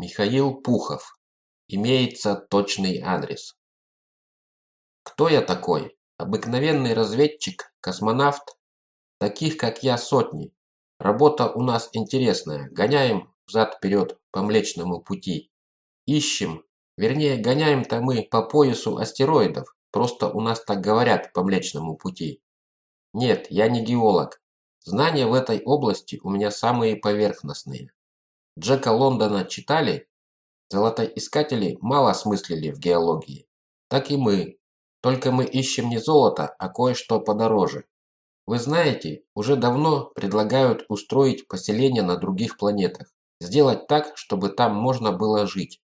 Михаил Пухов. Имеется точный адрес. Кто я такой? Обыкновенный разведчик, космонавт? Таких, как я, сотни. Работа у нас интересная. Гоняем взад-вперед по Млечному пути. Ищем. Вернее, гоняем-то мы по поясу астероидов. Просто у нас так говорят по Млечному пути. Нет, я не геолог. Знания в этой области у меня самые поверхностные. Джека Лондона читали? Золотоискатели мало смыслили в геологии. Так и мы. Только мы ищем не золото, а кое-что подороже. Вы знаете, уже давно предлагают устроить поселение на других планетах. Сделать так, чтобы там можно было жить.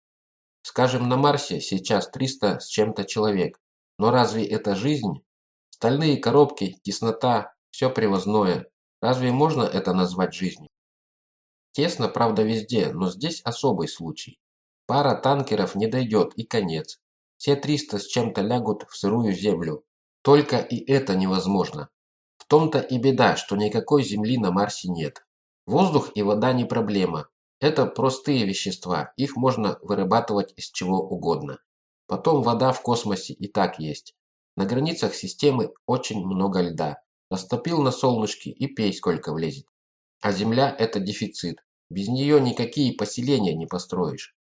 Скажем, на Марсе сейчас 300 с чем-то человек. Но разве это жизнь? Стальные коробки, теснота, все привозное. Разве можно это назвать жизнью? Тесно, правда, везде, но здесь особый случай. Пара танкеров не дойдет и конец. Все 300 с чем-то лягут в сырую землю. Только и это невозможно. В том-то и беда, что никакой земли на Марсе нет. Воздух и вода не проблема. Это простые вещества, их можно вырабатывать из чего угодно. Потом вода в космосе и так есть. На границах системы очень много льда. Растопил на солнышке и пей сколько влезет. А земля – это дефицит. Без нее никакие поселения не построишь.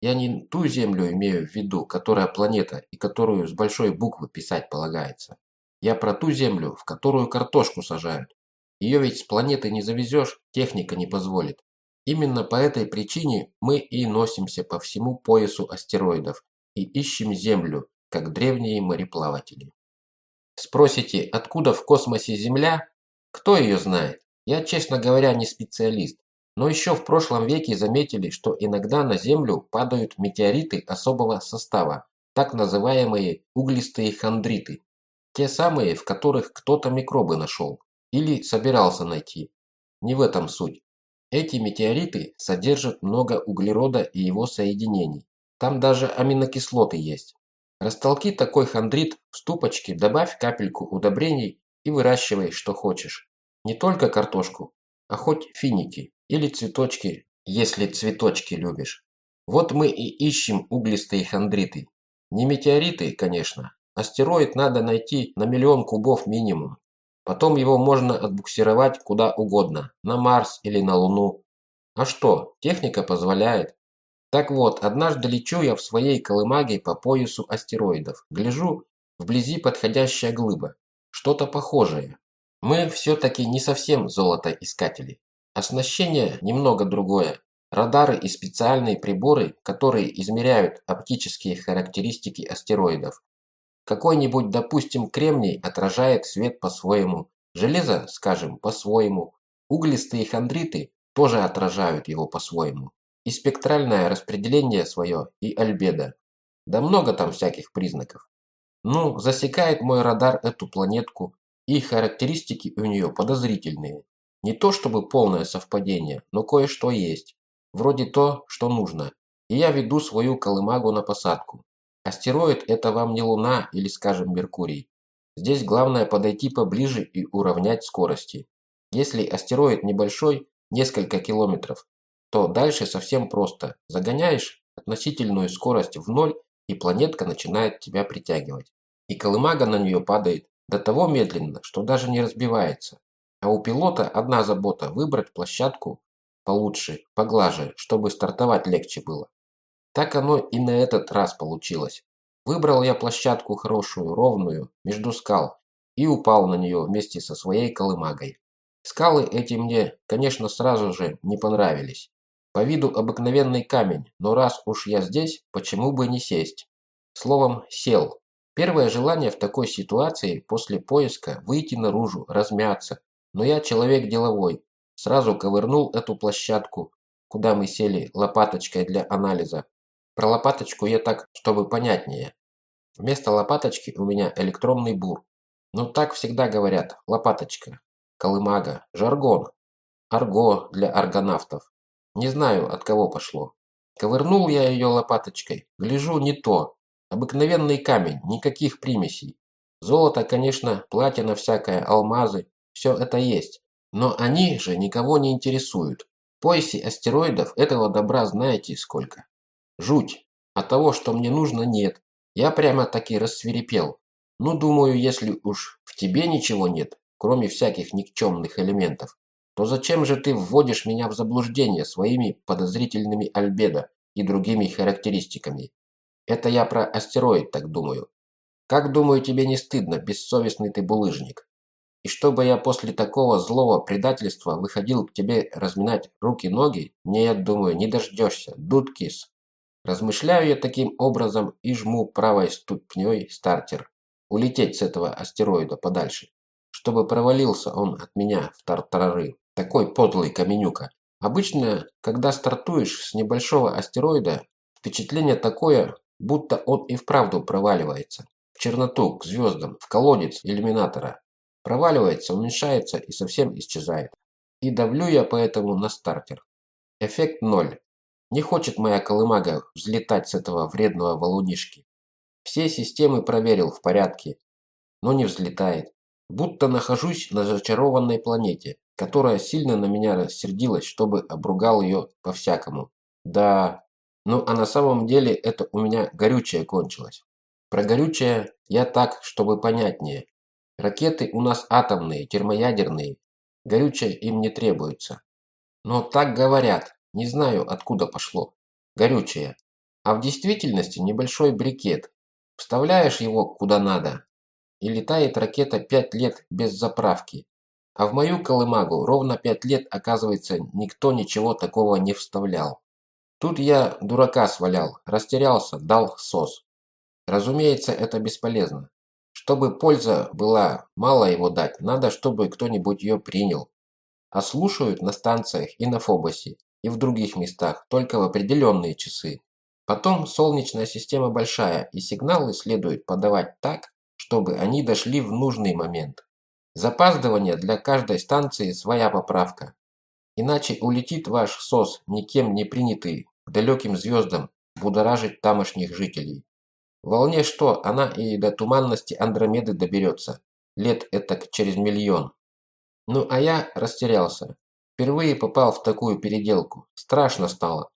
Я не ту землю имею в виду, которая планета и которую с большой буквы писать полагается. Я про ту землю, в которую картошку сажают. Ее ведь с планеты не завезешь, техника не позволит. Именно по этой причине мы и носимся по всему поясу астероидов и ищем Землю, как древние мореплаватели. Спросите, откуда в космосе Земля? Кто ее знает? Я, честно говоря, не специалист, но еще в прошлом веке заметили, что иногда на Землю падают метеориты особого состава, так называемые углистые хондриты. Те самые, в которых кто-то микробы нашел или собирался найти. Не в этом суть. Эти метеориты содержат много углерода и его соединений. Там даже аминокислоты есть. Растолки такой хондрит в ступочке, добавь капельку удобрений и выращивай, что хочешь. Не только картошку, а хоть финики или цветочки, если цветочки любишь. Вот мы и ищем углистые хондриты. Не метеориты, конечно. Астероид надо найти на миллион кубов минимум. Потом его можно отбуксировать куда угодно, на Марс или на Луну. А что, техника позволяет. Так вот, однажды лечу я в своей колымаге по поясу астероидов. Гляжу, вблизи подходящая глыба. Что-то похожее. Мы все-таки не совсем золотоискатели. Оснащение немного другое. Радары и специальные приборы, которые измеряют оптические характеристики астероидов. Какой-нибудь, допустим, кремний отражает свет по-своему, железо, скажем, по-своему, углистые хондриты тоже отражают его по-своему. И спектральное распределение свое, и альбедо. Да много там всяких признаков. Ну, засекает мой радар эту планетку, и характеристики у нее подозрительные. Не то чтобы полное совпадение, но кое-что есть. Вроде то, что нужно. И я веду свою колымагу на посадку. Астероид – это вам не Луна или, скажем, Меркурий. Здесь главное подойти поближе и уравнять скорости. Если астероид небольшой, несколько километров, то дальше совсем просто. Загоняешь относительную скорость в ноль, и планетка начинает тебя притягивать. И колымага на нее падает до того медленно, что даже не разбивается. А у пилота одна забота – выбрать площадку получше, поглаже, чтобы стартовать легче было. Так оно и на этот раз получилось. Выбрал я площадку хорошую, ровную, между скал, и упал на нее вместе со своей колымагой. Скалы эти мне, конечно, сразу же не понравились. По виду обыкновенный камень, но раз уж я здесь, почему бы не сесть? Словом, сел, Первое желание в такой ситуации после поиска выйти наружу, размяться. Но я человек деловой. Сразу ковырнул эту площадку, куда мы сели лопаточкой для анализа. Про лопаточку я так, чтобы понятнее. Вместо лопаточки у меня электронный бур. Ну так всегда говорят, лопаточка, колымага, жаргон, арго для аргонавтов. Не знаю, от кого пошло. Ковырнул я ее лопаточкой, гляжу не то, Обыкновенный камень, никаких примесей. Золото, конечно, платина всякая, алмазы, все это есть. Но они же никого не интересуют. В поясе астероидов этого добра знаете сколько. Жуть. А того, что мне нужно, нет. Я прямо-таки рассверепел. Ну, думаю, если уж в тебе ничего нет, кроме всяких никчемных элементов, то зачем же ты вводишь меня в заблуждение своими подозрительными альбедо и другими характеристиками? Это я про астероид так думаю. Как, думаю, тебе не стыдно, бессовестный ты булыжник? И чтобы я после такого злого предательства выходил к тебе разминать руки-ноги, нет, думаю, не дождешься, дудкис. Размышляю я таким образом и жму правой ступней стартер. Улететь с этого астероида подальше. Чтобы провалился он от меня в тартарары. Такой подлый каменюка. Обычно, когда стартуешь с небольшого астероида, впечатление такое, будто он и вправду проваливается. В черноту, к звездам, в колодец иллюминатора. Проваливается, уменьшается и совсем исчезает. И давлю я поэтому на стартер. Эффект ноль. Не хочет моя колымага взлетать с этого вредного валунишки. Все системы проверил в порядке, но не взлетает. Будто нахожусь на зачарованной планете, которая сильно на меня рассердилась, чтобы обругал ее по-всякому. Да, ну а на самом деле это у меня горючее кончилось. Про горючее я так, чтобы понятнее. Ракеты у нас атомные, термоядерные. Горючее им не требуется. Но так говорят, не знаю, откуда пошло. Горючее. А в действительности небольшой брикет. Вставляешь его куда надо, и летает ракета пять лет без заправки. А в мою колымагу ровно пять лет, оказывается, никто ничего такого не вставлял. Тут я дурака свалял, растерялся, дал сос. Разумеется, это бесполезно. Чтобы польза была, мало его дать, надо, чтобы кто-нибудь ее принял. А слушают на станциях и на Фобосе, и в других местах, только в определенные часы. Потом солнечная система большая, и сигналы следует подавать так, чтобы они дошли в нужный момент. Запаздывание для каждой станции своя поправка. Иначе улетит ваш СОС, никем не принятый, к далеким звездам, будоражить тамошних жителей. Волне что, она и до туманности Андромеды доберется. Лет этак через миллион. Ну а я растерялся. Впервые попал в такую переделку. Страшно стало.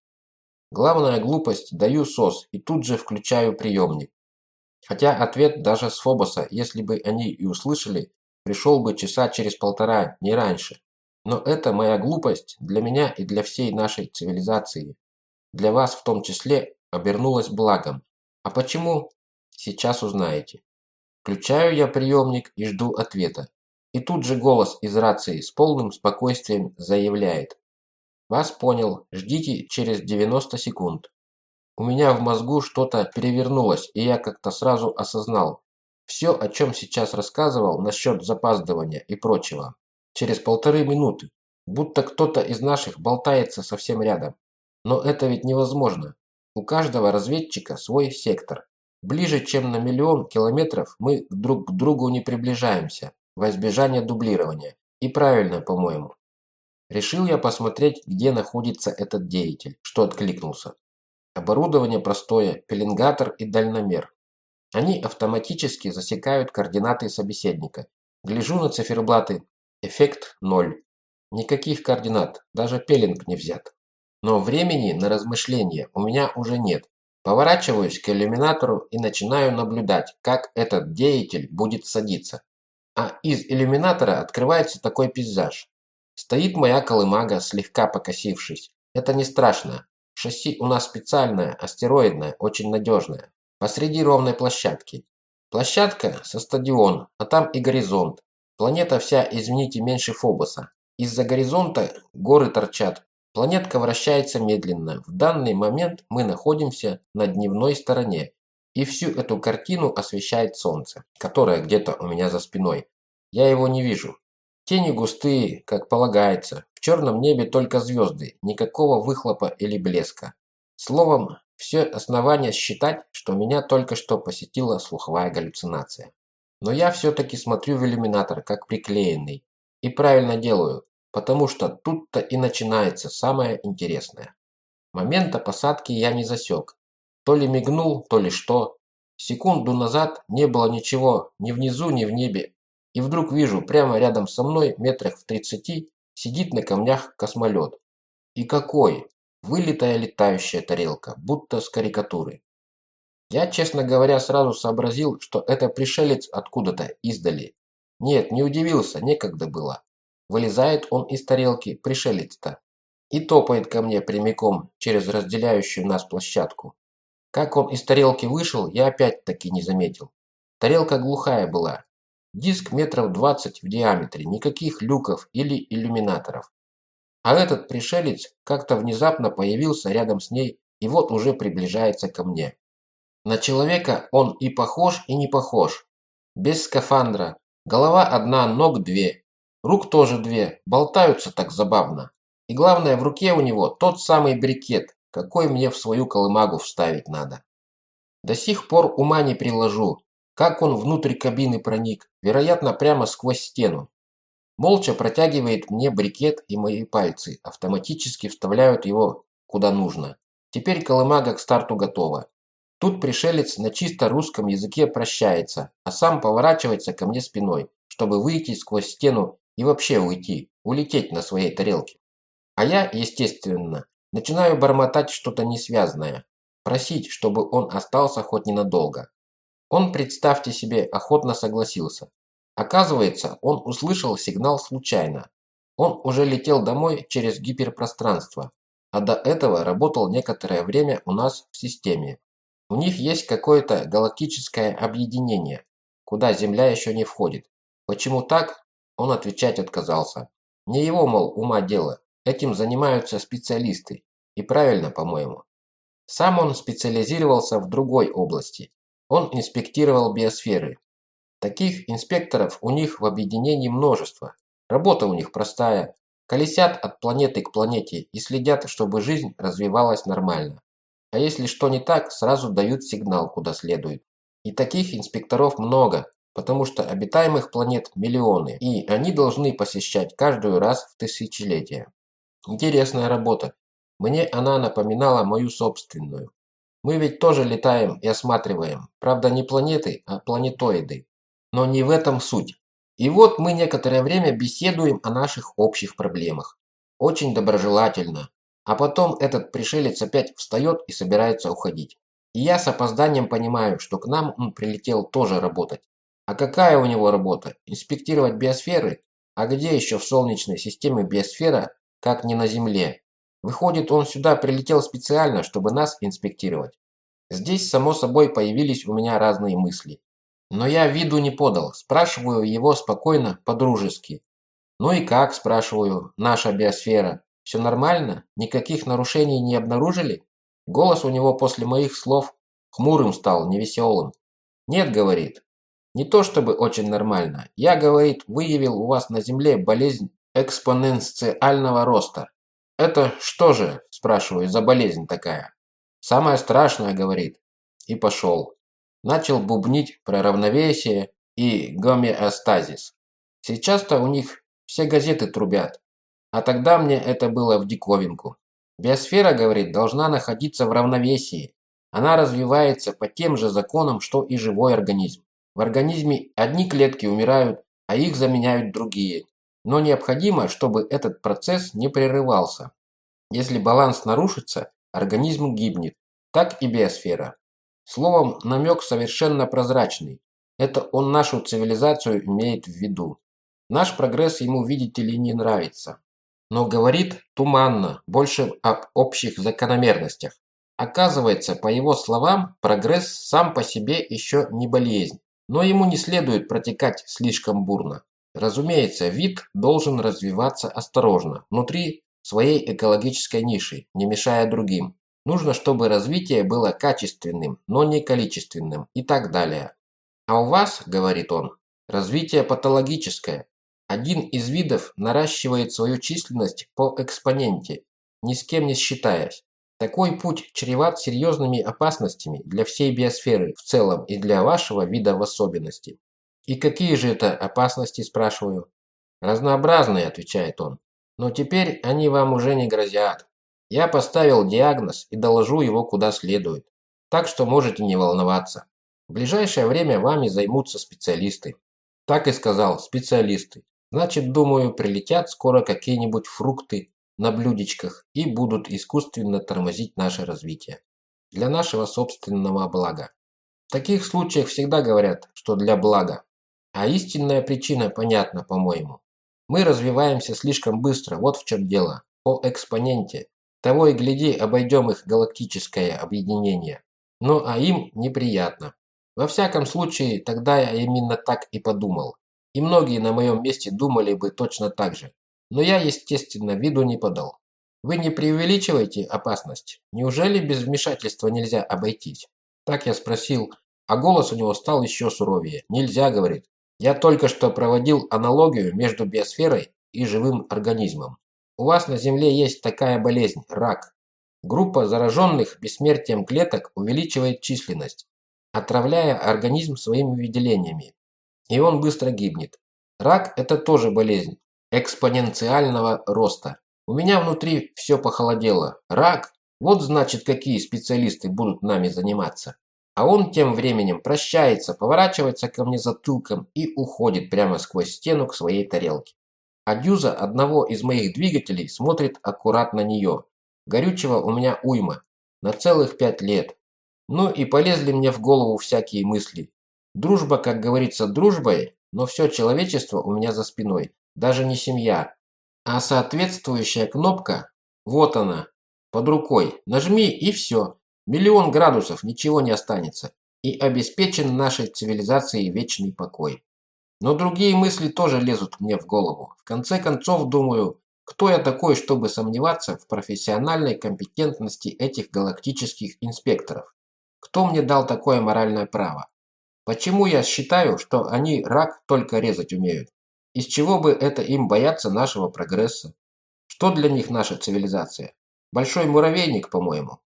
Главная глупость – даю СОС и тут же включаю приемник. Хотя ответ даже с Фобоса, если бы они и услышали, пришел бы часа через полтора, не раньше. Но это моя глупость для меня и для всей нашей цивилизации. Для вас в том числе обернулась благом. А почему? Сейчас узнаете. Включаю я приемник и жду ответа. И тут же голос из рации с полным спокойствием заявляет. Вас понял, ждите через 90 секунд. У меня в мозгу что-то перевернулось, и я как-то сразу осознал. Все, о чем сейчас рассказывал насчет запаздывания и прочего. Через полторы минуты. Будто кто-то из наших болтается совсем рядом. Но это ведь невозможно. У каждого разведчика свой сектор. Ближе, чем на миллион километров мы друг к другу не приближаемся во избежание дублирования. И правильно, по-моему. Решил я посмотреть, где находится этот деятель, что откликнулся. Оборудование простое, пеленгатор и дальномер. Они автоматически засекают координаты собеседника. Гляжу на циферблаты. Эффект ноль. Никаких координат, даже пеленг не взят. Но времени на размышления у меня уже нет. Поворачиваюсь к иллюминатору и начинаю наблюдать, как этот деятель будет садиться. А из иллюминатора открывается такой пейзаж. Стоит моя колымага, слегка покосившись. Это не страшно. Шасси у нас специальное, астероидное, очень надежное. Посреди ровной площадки. Площадка со стадион, а там и горизонт. Планета вся, извините, меньше Фобоса. Из-за горизонта горы торчат. Планетка вращается медленно. В данный момент мы находимся на дневной стороне. И всю эту картину освещает солнце, которое где-то у меня за спиной. Я его не вижу. Тени густые, как полагается. В черном небе только звезды, никакого выхлопа или блеска. Словом, все основания считать, что меня только что посетила слуховая галлюцинация. Но я все-таки смотрю в иллюминатор, как приклеенный. И правильно делаю, потому что тут-то и начинается самое интересное. Момента посадки я не засек. То ли мигнул, то ли что. Секунду назад не было ничего ни внизу, ни в небе. И вдруг вижу, прямо рядом со мной, метрах в тридцати, сидит на камнях космолет. И какой! Вылитая летающая тарелка, будто с карикатуры. Я, честно говоря, сразу сообразил, что это пришелец откуда-то издали. Нет, не удивился, некогда было. Вылезает он из тарелки, пришелец-то, и топает ко мне прямиком через разделяющую нас площадку. Как он из тарелки вышел, я опять-таки не заметил. Тарелка глухая была. Диск метров 20 в диаметре, никаких люков или иллюминаторов. А этот пришелец как-то внезапно появился рядом с ней и вот уже приближается ко мне. На человека он и похож, и не похож. Без скафандра. Голова одна, ног две. Рук тоже две. Болтаются так забавно. И главное, в руке у него тот самый брикет, какой мне в свою колымагу вставить надо. До сих пор ума не приложу, как он внутрь кабины проник, вероятно, прямо сквозь стену. Молча протягивает мне брикет, и мои пальцы автоматически вставляют его куда нужно. Теперь колымага к старту готова. Тут пришелец на чисто русском языке прощается, а сам поворачивается ко мне спиной, чтобы выйти сквозь стену и вообще уйти, улететь на своей тарелке. А я, естественно, начинаю бормотать что-то несвязное, просить, чтобы он остался хоть ненадолго. Он, представьте себе, охотно согласился. Оказывается, он услышал сигнал случайно. Он уже летел домой через гиперпространство, а до этого работал некоторое время у нас в системе. У них есть какое-то галактическое объединение, куда Земля еще не входит. Почему так? Он отвечать отказался. Не его, мол, ума дело. Этим занимаются специалисты. И правильно, по-моему. Сам он специализировался в другой области. Он инспектировал биосферы, Таких инспекторов у них в объединении множество. Работа у них простая. Колесят от планеты к планете и следят, чтобы жизнь развивалась нормально. А если что не так, сразу дают сигнал, куда следует. И таких инспекторов много, потому что обитаемых планет миллионы, и они должны посещать каждую раз в тысячелетие. Интересная работа. Мне она напоминала мою собственную. Мы ведь тоже летаем и осматриваем, правда не планеты, а планетоиды. Но не в этом суть. И вот мы некоторое время беседуем о наших общих проблемах. Очень доброжелательно. А потом этот пришелец опять встает и собирается уходить. И я с опозданием понимаю, что к нам он прилетел тоже работать. А какая у него работа? Инспектировать биосферы? А где еще в Солнечной системе биосфера, как не на Земле? Выходит, он сюда прилетел специально, чтобы нас инспектировать. Здесь, само собой, появились у меня разные мысли. Но я виду не подал, спрашиваю его спокойно, по-дружески. «Ну и как?» – спрашиваю. «Наша биосфера. Все нормально? Никаких нарушений не обнаружили?» Голос у него после моих слов хмурым стал, невеселым. «Нет», – говорит. «Не то чтобы очень нормально. Я, – говорит, – выявил у вас на Земле болезнь экспоненциального роста». «Это что же?» – спрашиваю, за болезнь такая. «Самое страшное», – говорит. И пошел начал бубнить про равновесие и гомеостазис. Сейчас-то у них все газеты трубят, а тогда мне это было в диковинку. Биосфера, говорит, должна находиться в равновесии. Она развивается по тем же законам, что и живой организм. В организме одни клетки умирают, а их заменяют другие. Но необходимо, чтобы этот процесс не прерывался. Если баланс нарушится, организм гибнет. Так и биосфера. Словом, намек совершенно прозрачный. Это он нашу цивилизацию имеет в виду. Наш прогресс ему, видите ли, не нравится. Но говорит туманно, больше об общих закономерностях. Оказывается, по его словам, прогресс сам по себе еще не болезнь. Но ему не следует протекать слишком бурно. Разумеется, вид должен развиваться осторожно, внутри своей экологической ниши, не мешая другим. Нужно, чтобы развитие было качественным, но не количественным и так далее. А у вас, говорит он, развитие патологическое. Один из видов наращивает свою численность по экспоненте, ни с кем не считаясь. Такой путь чреват серьезными опасностями для всей биосферы в целом и для вашего вида в особенности. И какие же это опасности, спрашиваю? Разнообразные, отвечает он. Но теперь они вам уже не грозят. Я поставил диагноз и доложу его куда следует. Так что можете не волноваться. В ближайшее время вами займутся специалисты. Так и сказал, специалисты. Значит, думаю, прилетят скоро какие-нибудь фрукты, на блюдечках и будут искусственно тормозить наше развитие. Для нашего собственного блага. В таких случаях всегда говорят, что для блага. А истинная причина понятна, по-моему. Мы развиваемся слишком быстро, вот в чем дело. По экспоненте. Того и гляди, обойдем их галактическое объединение. Ну а им неприятно. Во всяком случае, тогда я именно так и подумал. И многие на моем месте думали бы точно так же. Но я, естественно, виду не подал. Вы не преувеличиваете опасность? Неужели без вмешательства нельзя обойтись? Так я спросил, а голос у него стал еще суровее. Нельзя, говорит. Я только что проводил аналогию между биосферой и живым организмом. У вас на Земле есть такая болезнь – рак. Группа зараженных бессмертием клеток увеличивает численность, отравляя организм своими выделениями. И он быстро гибнет. Рак – это тоже болезнь экспоненциального роста. У меня внутри все похолодело. Рак? Вот значит, какие специалисты будут нами заниматься. А он тем временем прощается, поворачивается ко мне затылком и уходит прямо сквозь стену к своей тарелке. А дюза одного из моих двигателей смотрит аккурат на нее. Горючего у меня уйма. На целых пять лет. Ну и полезли мне в голову всякие мысли. Дружба, как говорится, дружбой, но все человечество у меня за спиной. Даже не семья. А соответствующая кнопка, вот она, под рукой. Нажми и все. Миллион градусов, ничего не останется. И обеспечен нашей цивилизацией вечный покой. Но другие мысли тоже лезут мне в голову. В конце концов, думаю, кто я такой, чтобы сомневаться в профессиональной компетентности этих галактических инспекторов? Кто мне дал такое моральное право? Почему я считаю, что они рак только резать умеют? Из чего бы это им бояться нашего прогресса? Что для них наша цивилизация? Большой муравейник, по-моему.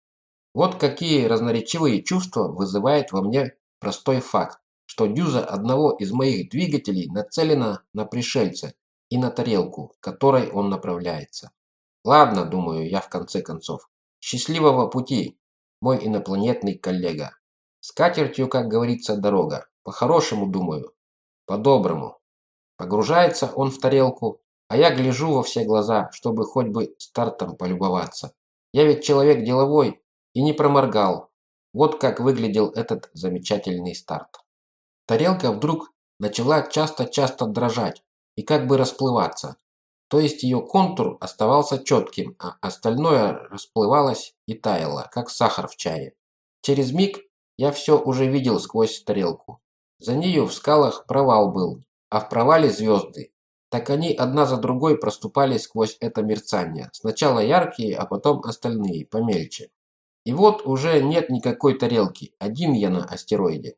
Вот какие разноречивые чувства вызывает во мне простой факт, что дюза одного из моих двигателей нацелена на пришельца и на тарелку, к которой он направляется. Ладно, думаю я в конце концов. Счастливого пути, мой инопланетный коллега. С катертью, как говорится, дорога. По-хорошему, думаю. По-доброму. Погружается он в тарелку, а я гляжу во все глаза, чтобы хоть бы стартом полюбоваться. Я ведь человек деловой, и не проморгал. Вот как выглядел этот замечательный старт. Тарелка вдруг начала часто-часто дрожать и как бы расплываться. То есть ее контур оставался четким, а остальное расплывалось и таяло, как сахар в чае. Через миг я все уже видел сквозь тарелку. За нею в скалах провал был, а в провале звезды. Так они одна за другой проступали сквозь это мерцание. Сначала яркие, а потом остальные, помельче. И вот уже нет никакой тарелки, один я на астероиде.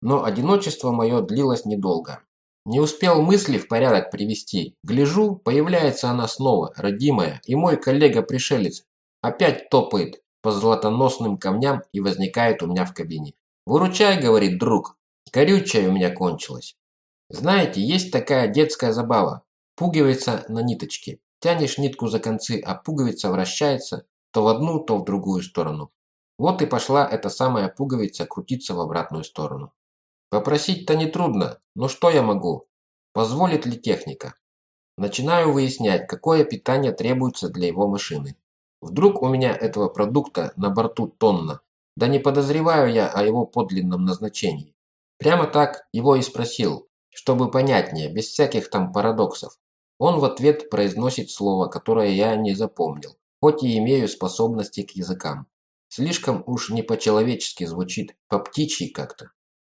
Но одиночество мое длилось недолго. Не успел мысли в порядок привести. Гляжу, появляется она снова, родимая, и мой коллега-пришелец опять топает по золотоносным камням и возникает у меня в кабине. «Выручай», — говорит друг, — «горючая у меня кончилась». Знаете, есть такая детская забава. Пуговица на ниточке. Тянешь нитку за концы, а пуговица вращается, то в одну, то в другую сторону. Вот и пошла эта самая пуговица крутиться в обратную сторону. Попросить-то нетрудно, но что я могу? Позволит ли техника? Начинаю выяснять, какое питание требуется для его машины. Вдруг у меня этого продукта на борту тонна, да не подозреваю я о его подлинном назначении. Прямо так его и спросил, чтобы понятнее, без всяких там парадоксов. Он в ответ произносит слово, которое я не запомнил хоть и имею способности к языкам. Слишком уж не по-человечески звучит, по-птичьи как-то.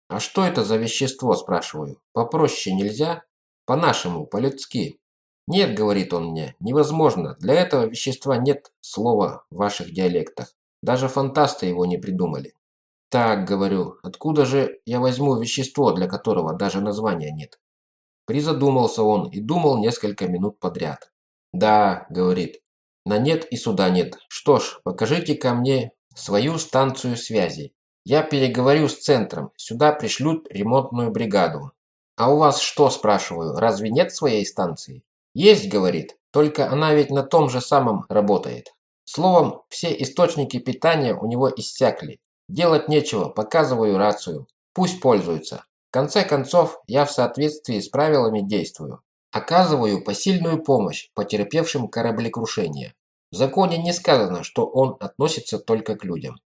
А что это за вещество, спрашиваю? Попроще нельзя? По-нашему, по-людски. Нет, говорит он мне, невозможно. Для этого вещества нет слова в ваших диалектах. Даже фантасты его не придумали. Так, говорю, откуда же я возьму вещество, для которого даже названия нет? Призадумался он и думал несколько минут подряд. Да, говорит, на нет и суда нет. Что ж, покажите ко мне свою станцию связи. Я переговорю с центром. Сюда пришлют ремонтную бригаду. А у вас что, спрашиваю, разве нет своей станции? Есть, говорит. Только она ведь на том же самом работает. Словом, все источники питания у него иссякли. Делать нечего, показываю рацию. Пусть пользуются. В конце концов, я в соответствии с правилами действую. Оказываю посильную помощь потерпевшим кораблекрушение. В законе не сказано, что он относится только к людям.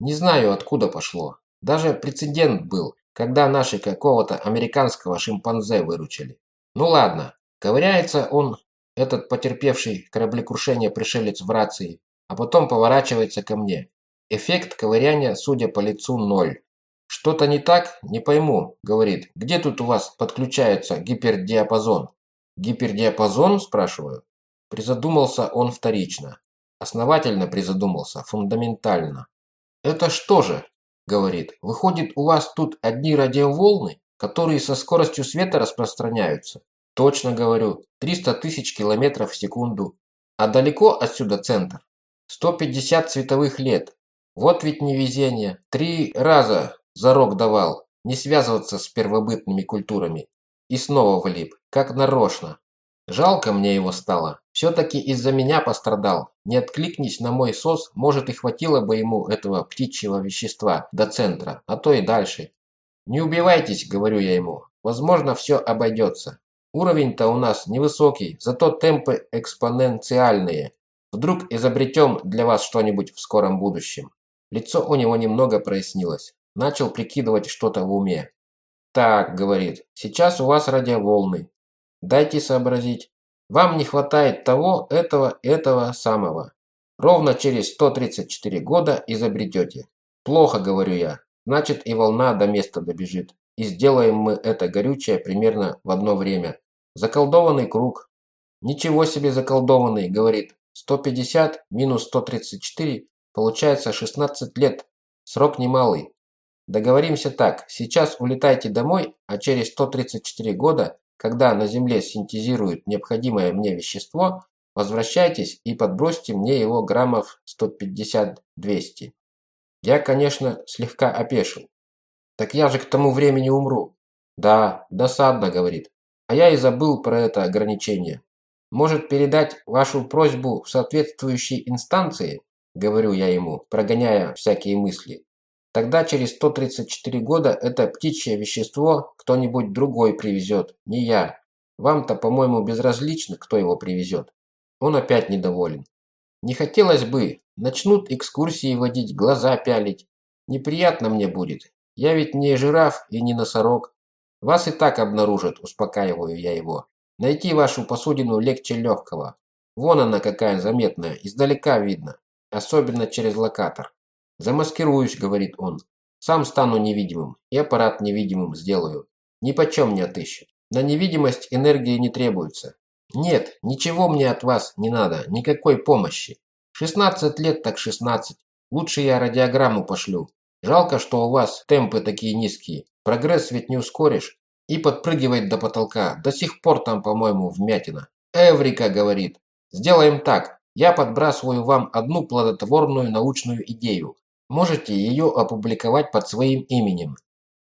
Не знаю, откуда пошло. Даже прецедент был, когда наши какого-то американского шимпанзе выручили. Ну ладно, ковыряется он, этот потерпевший кораблекрушение пришелец в рации, а потом поворачивается ко мне. Эффект ковыряния, судя по лицу, ноль. «Что-то не так? Не пойму», – говорит. «Где тут у вас подключается гипердиапазон?» «Гипердиапазон?» – спрашиваю. Призадумался он вторично. Основательно призадумался, фундаментально. «Это что же?» – говорит. «Выходит, у вас тут одни радиоволны, которые со скоростью света распространяются?» «Точно говорю. 300 тысяч километров в секунду. А далеко отсюда центр?» «150 световых лет. Вот ведь невезение. Три раза зарок давал. Не связываться с первобытными культурами. И снова влип. Как нарочно. Жалко мне его стало. Все-таки из-за меня пострадал. Не откликнись на мой сос, может и хватило бы ему этого птичьего вещества до центра, а то и дальше. Не убивайтесь, говорю я ему. Возможно, все обойдется. Уровень-то у нас невысокий, зато темпы экспоненциальные. Вдруг изобретем для вас что-нибудь в скором будущем. Лицо у него немного прояснилось. Начал прикидывать что-то в уме. «Так», — говорит, — «сейчас у вас радиоволны. Дайте сообразить. Вам не хватает того, этого, этого самого. Ровно через 134 года изобретете. Плохо, говорю я. Значит и волна до места добежит. И сделаем мы это горючее примерно в одно время. Заколдованный круг. Ничего себе заколдованный, говорит. 150 минус 134 получается 16 лет. Срок немалый. Договоримся так. Сейчас улетайте домой, а через 134 года когда на Земле синтезируют необходимое мне вещество, возвращайтесь и подбросьте мне его граммов 150-200. Я, конечно, слегка опешил. Так я же к тому времени умру. Да, досадно, говорит. А я и забыл про это ограничение. Может передать вашу просьбу в соответствующей инстанции? Говорю я ему, прогоняя всякие мысли. Тогда через 134 года это птичье вещество кто-нибудь другой привезет, не я. Вам-то, по-моему, безразлично, кто его привезет. Он опять недоволен. Не хотелось бы. Начнут экскурсии водить, глаза пялить. Неприятно мне будет. Я ведь не жираф и не носорог. Вас и так обнаружат, успокаиваю я его. Найти вашу посудину легче легкого. Вон она какая заметная, издалека видно. Особенно через локатор. «Замаскируюсь», — говорит он. «Сам стану невидимым и аппарат невидимым сделаю. Ни почем не отыщет. На невидимость энергии не требуется. Нет, ничего мне от вас не надо, никакой помощи. 16 лет так 16. Лучше я радиограмму пошлю. Жалко, что у вас темпы такие низкие. Прогресс ведь не ускоришь. И подпрыгивает до потолка. До сих пор там, по-моему, вмятина. Эврика говорит. Сделаем так. Я подбрасываю вам одну плодотворную научную идею. Можете ее опубликовать под своим именем.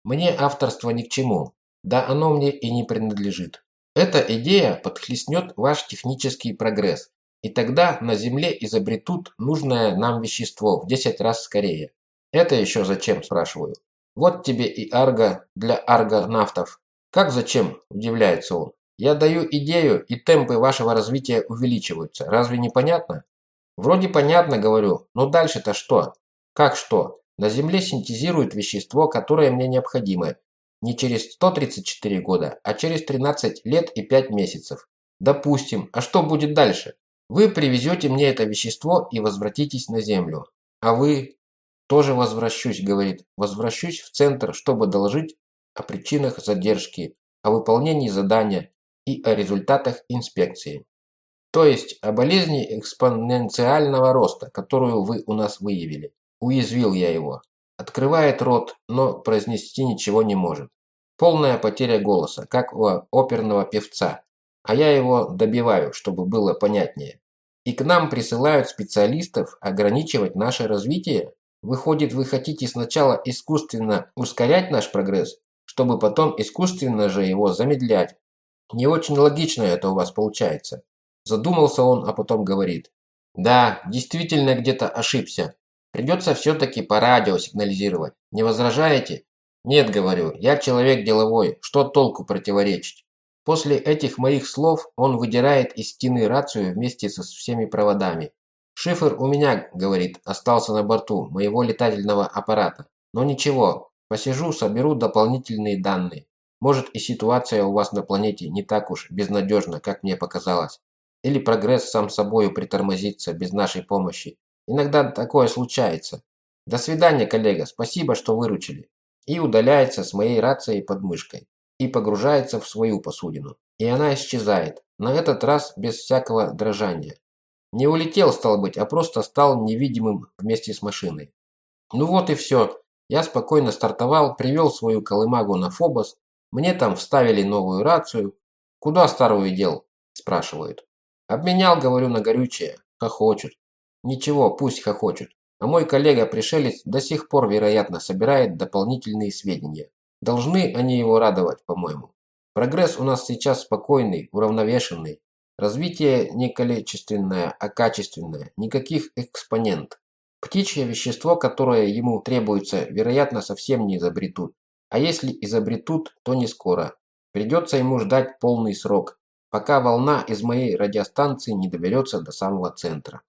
Мне авторство ни к чему. Да оно мне и не принадлежит. Эта идея подхлестнет ваш технический прогресс. И тогда на Земле изобретут нужное нам вещество в 10 раз скорее. Это еще зачем, спрашиваю. Вот тебе и арго для аргонавтов. Как зачем, удивляется он. Я даю идею, и темпы вашего развития увеличиваются. Разве не понятно? Вроде понятно, говорю, но дальше-то что? Как что? На Земле синтезируют вещество, которое мне необходимо. Не через 134 года, а через 13 лет и 5 месяцев. Допустим. А что будет дальше? Вы привезете мне это вещество и возвратитесь на Землю. А вы... Тоже возвращусь, говорит. Возвращусь в центр, чтобы доложить о причинах задержки, о выполнении задания и о результатах инспекции. То есть о болезни экспоненциального роста, которую вы у нас выявили. Уязвил я его. Открывает рот, но произнести ничего не может. Полная потеря голоса, как у оперного певца. А я его добиваю, чтобы было понятнее. И к нам присылают специалистов ограничивать наше развитие? Выходит, вы хотите сначала искусственно ускорять наш прогресс, чтобы потом искусственно же его замедлять. Не очень логично это у вас получается. Задумался он, а потом говорит. Да, действительно где-то ошибся. Придется все-таки по радио сигнализировать. Не возражаете? Нет, говорю, я человек деловой, что толку противоречить? После этих моих слов он выдирает из стены рацию вместе со всеми проводами. Шифр у меня, говорит, остался на борту моего летательного аппарата. Но ничего, посижу, соберу дополнительные данные. Может и ситуация у вас на планете не так уж безнадежна, как мне показалось. Или прогресс сам собою притормозится без нашей помощи. Иногда такое случается. До свидания, коллега, спасибо, что выручили. И удаляется с моей рацией под мышкой. И погружается в свою посудину. И она исчезает. На этот раз без всякого дрожания. Не улетел, стал быть, а просто стал невидимым вместе с машиной. Ну вот и все. Я спокойно стартовал, привел свою колымагу на Фобос. Мне там вставили новую рацию. Куда старую дел? Спрашивают. Обменял, говорю, на горючее. Хохочут. Ничего, пусть хохочут. А мой коллега-пришелец до сих пор, вероятно, собирает дополнительные сведения. Должны они его радовать, по-моему. Прогресс у нас сейчас спокойный, уравновешенный. Развитие не количественное, а качественное. Никаких экспонент. Птичье вещество, которое ему требуется, вероятно, совсем не изобретут. А если изобретут, то не скоро. Придется ему ждать полный срок, пока волна из моей радиостанции не доберется до самого центра.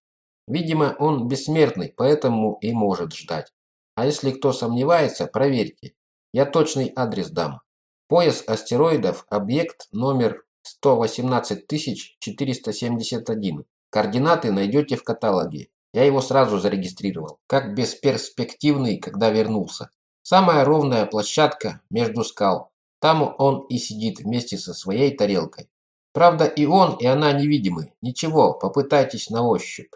Видимо, он бессмертный, поэтому и может ждать. А если кто сомневается, проверьте. Я точный адрес дам. Пояс астероидов, объект номер 118471. Координаты найдете в каталоге. Я его сразу зарегистрировал, как бесперспективный, когда вернулся. Самая ровная площадка между скал. Там он и сидит вместе со своей тарелкой. Правда, и он, и она невидимы. Ничего, попытайтесь на ощупь.